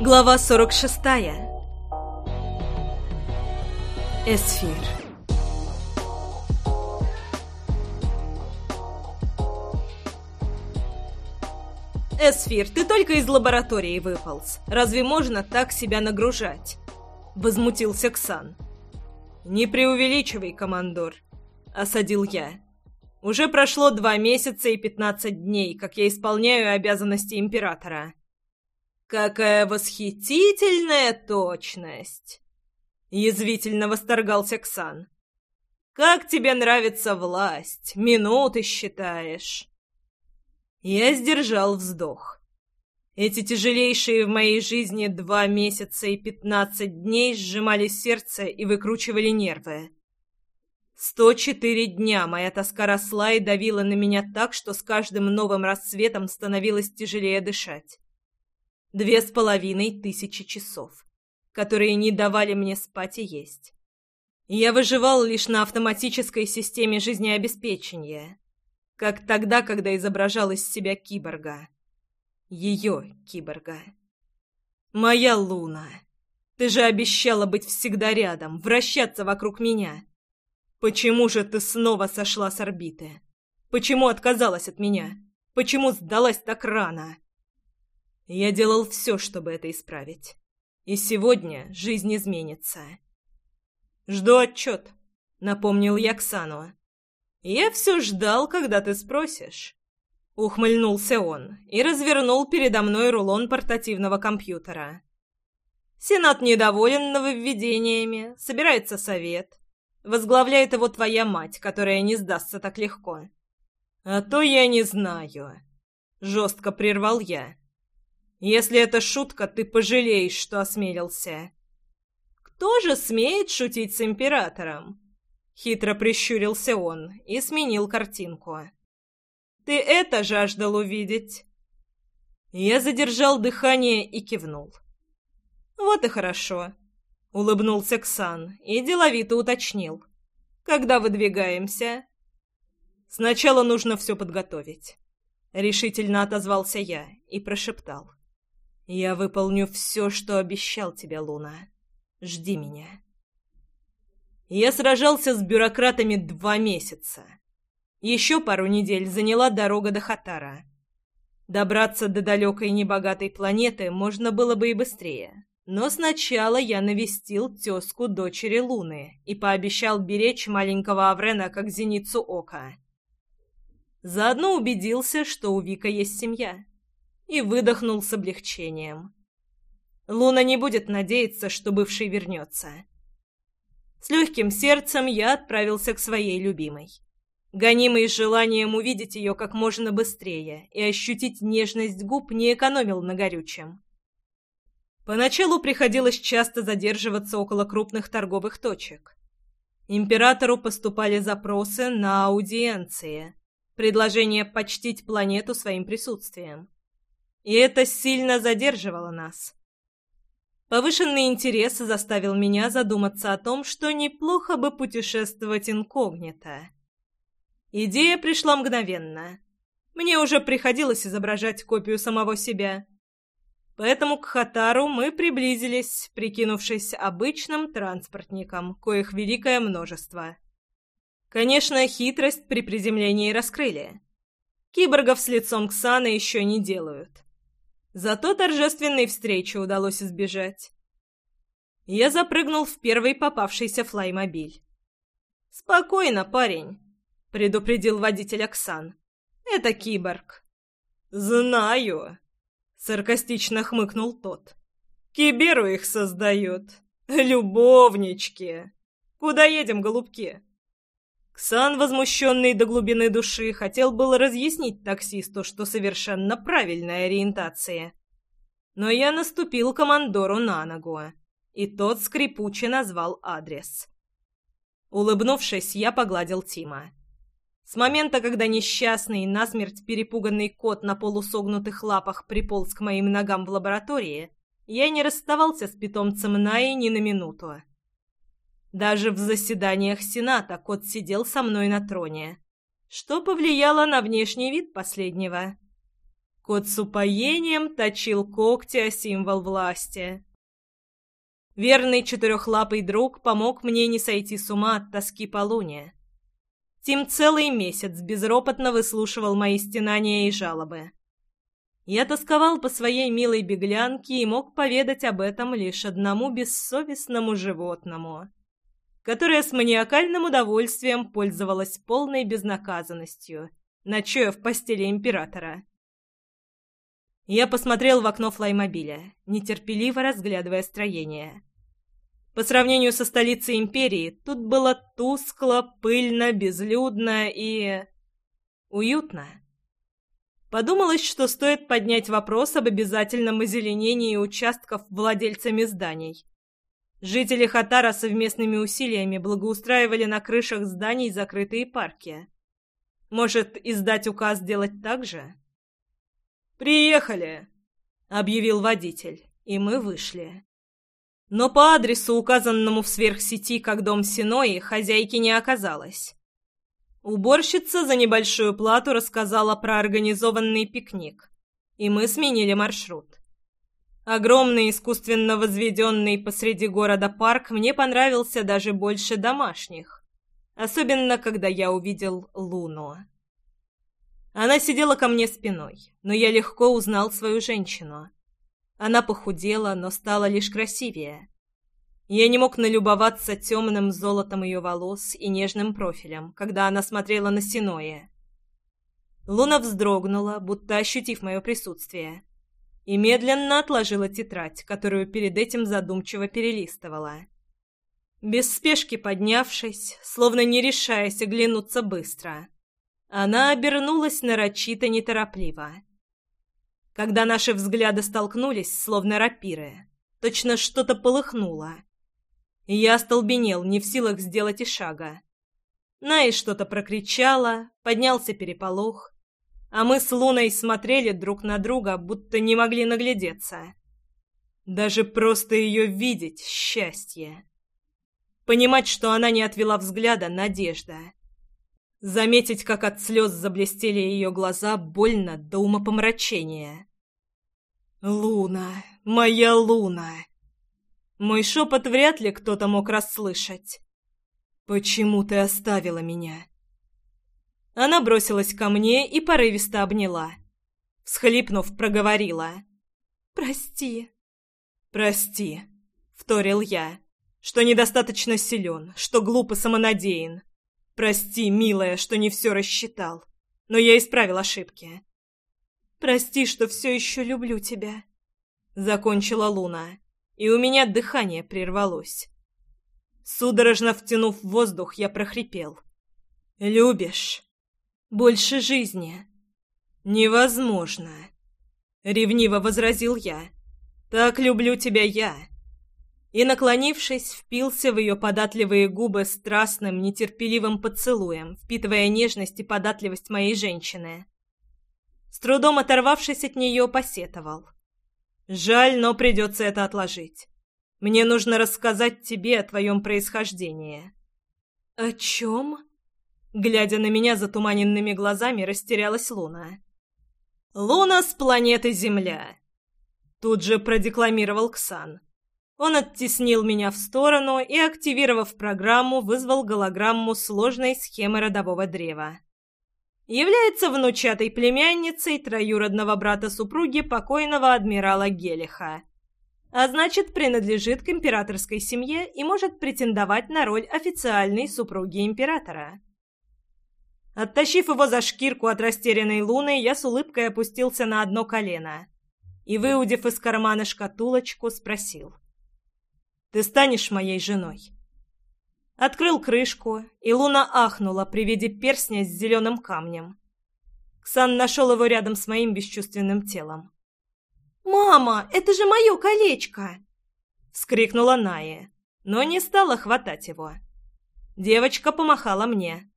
Глава 46. Эсфир. Эсфир, ты только из лаборатории выполз. Разве можно так себя нагружать? Возмутился Ксан. Не преувеличивай, командор. Осадил я. Уже прошло два месяца и пятнадцать дней, как я исполняю обязанности императора. «Какая восхитительная точность!» Язвительно восторгался Ксан. «Как тебе нравится власть? Минуты считаешь?» Я сдержал вздох. Эти тяжелейшие в моей жизни два месяца и пятнадцать дней сжимали сердце и выкручивали нервы. Сто четыре дня моя тоска росла и давила на меня так, что с каждым новым рассветом становилось тяжелее дышать. Две с половиной тысячи часов, которые не давали мне спать и есть. Я выживал лишь на автоматической системе жизнеобеспечения, как тогда, когда изображал из себя киборга. Ее киборга. Моя Луна. Ты же обещала быть всегда рядом, вращаться вокруг меня. Почему же ты снова сошла с орбиты? Почему отказалась от меня? Почему сдалась так рано? Я делал все, чтобы это исправить. И сегодня жизнь изменится. «Жду отчет», — напомнил я Ксану. «Я все ждал, когда ты спросишь». Ухмыльнулся он и развернул передо мной рулон портативного компьютера. «Сенат недоволен нововведениями, собирается совет. Возглавляет его твоя мать, которая не сдастся так легко». «А то я не знаю», — жестко прервал я. Если это шутка, ты пожалеешь, что осмелился. Кто же смеет шутить с императором? Хитро прищурился он и сменил картинку. Ты это жаждал увидеть? Я задержал дыхание и кивнул. Вот и хорошо. Улыбнулся Ксан и деловито уточнил. Когда выдвигаемся? Сначала нужно все подготовить. Решительно отозвался я и прошептал. «Я выполню все, что обещал тебе, Луна. Жди меня». Я сражался с бюрократами два месяца. Еще пару недель заняла дорога до Хатара. Добраться до далекой небогатой планеты можно было бы и быстрее. Но сначала я навестил тезку дочери Луны и пообещал беречь маленького Аврена как зеницу ока. Заодно убедился, что у Вика есть семья и выдохнул с облегчением. Луна не будет надеяться, что бывший вернется. С легким сердцем я отправился к своей любимой. Гонимый желанием увидеть ее как можно быстрее и ощутить нежность губ не экономил на горючем. Поначалу приходилось часто задерживаться около крупных торговых точек. Императору поступали запросы на аудиенции, предложение почтить планету своим присутствием и это сильно задерживало нас. Повышенный интерес заставил меня задуматься о том, что неплохо бы путешествовать инкогнито. Идея пришла мгновенно. Мне уже приходилось изображать копию самого себя. Поэтому к Хатару мы приблизились, прикинувшись обычным транспортником, коих великое множество. Конечно, хитрость при приземлении раскрыли. Киборгов с лицом Ксана еще не делают. Зато торжественной встречи удалось избежать. Я запрыгнул в первый попавшийся флаймобиль. «Спокойно, парень», — предупредил водитель Оксан. «Это киборг». «Знаю», — саркастично хмыкнул тот. «Киберу их создают. Любовнички. Куда едем, голубки?» Ксан, возмущенный до глубины души, хотел было разъяснить таксисту, что совершенно правильная ориентация. Но я наступил командору на ногу, и тот скрипуче назвал адрес. Улыбнувшись, я погладил Тима. С момента, когда несчастный, насмерть перепуганный кот на полусогнутых лапах приполз к моим ногам в лаборатории, я не расставался с питомцем Наи ни на минуту. Даже в заседаниях Сената кот сидел со мной на троне, что повлияло на внешний вид последнего. Кот с упоением точил когти о символ власти. Верный четырехлапый друг помог мне не сойти с ума от тоски по луне. Тим целый месяц безропотно выслушивал мои стенания и жалобы. Я тосковал по своей милой беглянке и мог поведать об этом лишь одному бессовестному животному, которое с маниакальным удовольствием пользовалось полной безнаказанностью, ночуя в постели императора. Я посмотрел в окно флаймобиля, нетерпеливо разглядывая строение. По сравнению со столицей империи, тут было тускло, пыльно, безлюдно и... уютно. Подумалось, что стоит поднять вопрос об обязательном озеленении участков владельцами зданий. Жители Хатара совместными усилиями благоустраивали на крышах зданий закрытые парки. Может, издать указ делать так же? «Приехали!» — объявил водитель, и мы вышли. Но по адресу, указанному в сверхсети как дом Синои, хозяйки не оказалось. Уборщица за небольшую плату рассказала про организованный пикник, и мы сменили маршрут. Огромный искусственно возведенный посреди города парк мне понравился даже больше домашних, особенно когда я увидел Луну. Она сидела ко мне спиной, но я легко узнал свою женщину. Она похудела, но стала лишь красивее. Я не мог налюбоваться темным золотом ее волос и нежным профилем, когда она смотрела на Синое. Луна вздрогнула, будто ощутив мое присутствие, и медленно отложила тетрадь, которую перед этим задумчиво перелистывала. Без спешки поднявшись, словно не решаясь оглянуться быстро, она обернулась нарочито неторопливо — когда наши взгляды столкнулись, словно рапиры, точно что-то полыхнуло. И я остолбенел, не в силах сделать и шага. Най что-то прокричала, поднялся переполох, а мы с Луной смотрели друг на друга, будто не могли наглядеться. Даже просто ее видеть — счастье. Понимать, что она не отвела взгляда — надежда. Заметить, как от слез заблестели ее глаза, больно до умопомрачения. «Луна! Моя Луна!» Мой шепот вряд ли кто-то мог расслышать. «Почему ты оставила меня?» Она бросилась ко мне и порывисто обняла. Всхлипнув, проговорила. «Прости». «Прости», — вторил я, — «что недостаточно силен, что глупо самонадеян. Прости, милая, что не все рассчитал, но я исправил ошибки. Прости, что все еще люблю тебя. Закончила Луна, и у меня дыхание прервалось. Судорожно втянув воздух, я прохрипел. «Любишь? Больше жизни?» «Невозможно!» — ревниво возразил я. «Так люблю тебя я!» и, наклонившись, впился в ее податливые губы страстным, нетерпеливым поцелуем, впитывая нежность и податливость моей женщины. С трудом оторвавшись от нее, посетовал. «Жаль, но придется это отложить. Мне нужно рассказать тебе о твоем происхождении». «О чем?» Глядя на меня затуманенными глазами, растерялась Луна. «Луна с планеты Земля!» Тут же продекламировал Ксан. Он оттеснил меня в сторону и, активировав программу, вызвал голограмму сложной схемы родового древа. Является внучатой племянницей троюродного брата супруги покойного адмирала Гелиха. А значит, принадлежит к императорской семье и может претендовать на роль официальной супруги императора. Оттащив его за шкирку от растерянной луны, я с улыбкой опустился на одно колено и, выудив из кармана шкатулочку, спросил. Ты станешь моей женой?» Открыл крышку, и Луна ахнула при виде перстня с зеленым камнем. Ксан нашел его рядом с моим бесчувственным телом. «Мама, это же мое колечко!» — вскрикнула Ная, но не стала хватать его. Девочка помахала мне.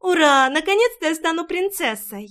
«Ура! Наконец-то я стану принцессой!»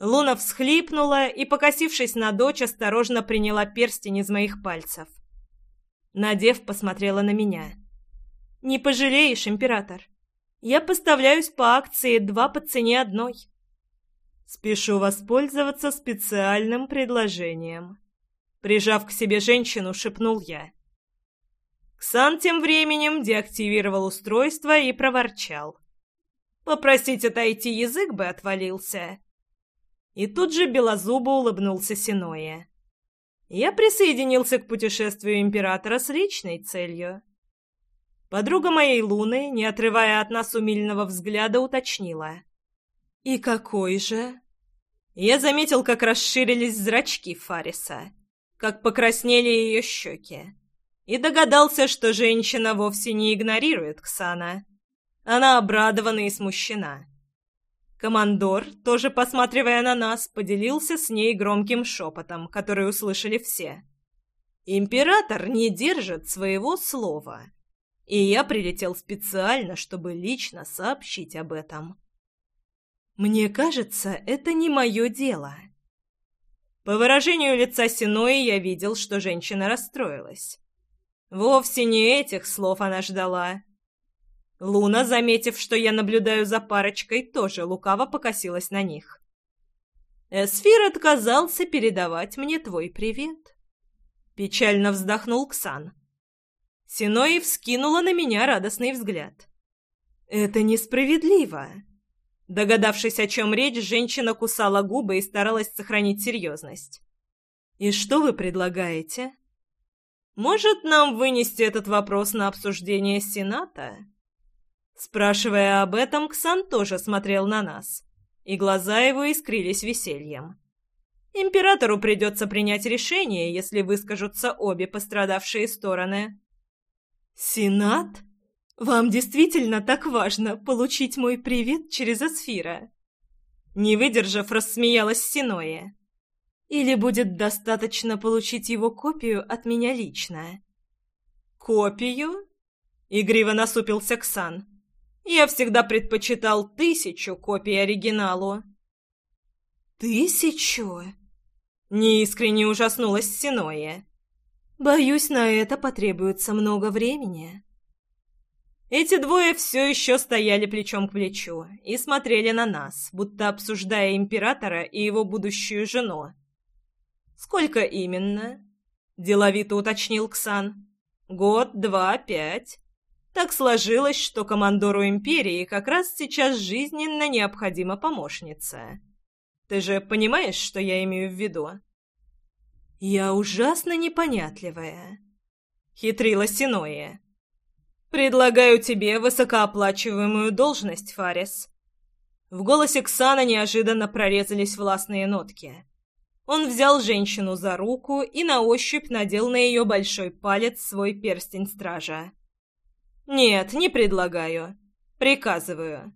Луна всхлипнула и, покосившись на дочь, осторожно приняла перстень из моих пальцев. Надев посмотрела на меня. «Не пожалеешь, император. Я поставляюсь по акции два по цене одной». Спешу воспользоваться специальным предложением. Прижав к себе женщину, шепнул я. Ксан тем временем деактивировал устройство и проворчал. «Попросить отойти язык бы отвалился». И тут же белозубо улыбнулся Синое. Я присоединился к путешествию императора с личной целью. Подруга моей Луны, не отрывая от нас умильного взгляда, уточнила. «И какой же?» Я заметил, как расширились зрачки Фариса, как покраснели ее щеки, и догадался, что женщина вовсе не игнорирует Ксана. Она обрадована и смущена. Командор, тоже посматривая на нас, поделился с ней громким шепотом, который услышали все. «Император не держит своего слова, и я прилетел специально, чтобы лично сообщить об этом». «Мне кажется, это не мое дело». По выражению лица Синои я видел, что женщина расстроилась. Вовсе не этих слов она ждала. Луна, заметив, что я наблюдаю за парочкой, тоже лукаво покосилась на них. «Эсфир отказался передавать мне твой привет». Печально вздохнул Ксан. Синои вскинула на меня радостный взгляд. «Это несправедливо». Догадавшись, о чем речь, женщина кусала губы и старалась сохранить серьезность. «И что вы предлагаете?» «Может, нам вынести этот вопрос на обсуждение Сената?» Спрашивая об этом, Ксан тоже смотрел на нас, и глаза его искрились весельем. Императору придется принять решение, если выскажутся обе пострадавшие стороны. «Сенат? Вам действительно так важно получить мой привет через Асфира?» Не выдержав, рассмеялась Синоя. «Или будет достаточно получить его копию от меня лично?» «Копию?» — игриво насупился Ксан. Я всегда предпочитал тысячу копий оригиналу. «Тысячу?» — неискренне ужаснулась Синоя. «Боюсь, на это потребуется много времени». Эти двое все еще стояли плечом к плечу и смотрели на нас, будто обсуждая императора и его будущую жену. «Сколько именно?» — деловито уточнил Ксан. «Год, два, пять?» Так сложилось, что командору Империи как раз сейчас жизненно необходима помощница. Ты же понимаешь, что я имею в виду? Я ужасно непонятливая. Хитрила Синоя. Предлагаю тебе высокооплачиваемую должность, Фарис. В голосе Ксана неожиданно прорезались властные нотки. Он взял женщину за руку и на ощупь надел на ее большой палец свой перстень стража. «Нет, не предлагаю. Приказываю.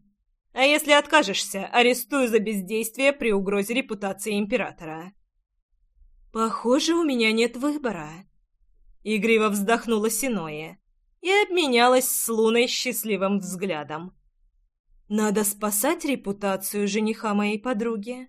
А если откажешься, арестую за бездействие при угрозе репутации императора». «Похоже, у меня нет выбора». Игриво вздохнула Синоя и обменялась с Луной счастливым взглядом. «Надо спасать репутацию жениха моей подруги».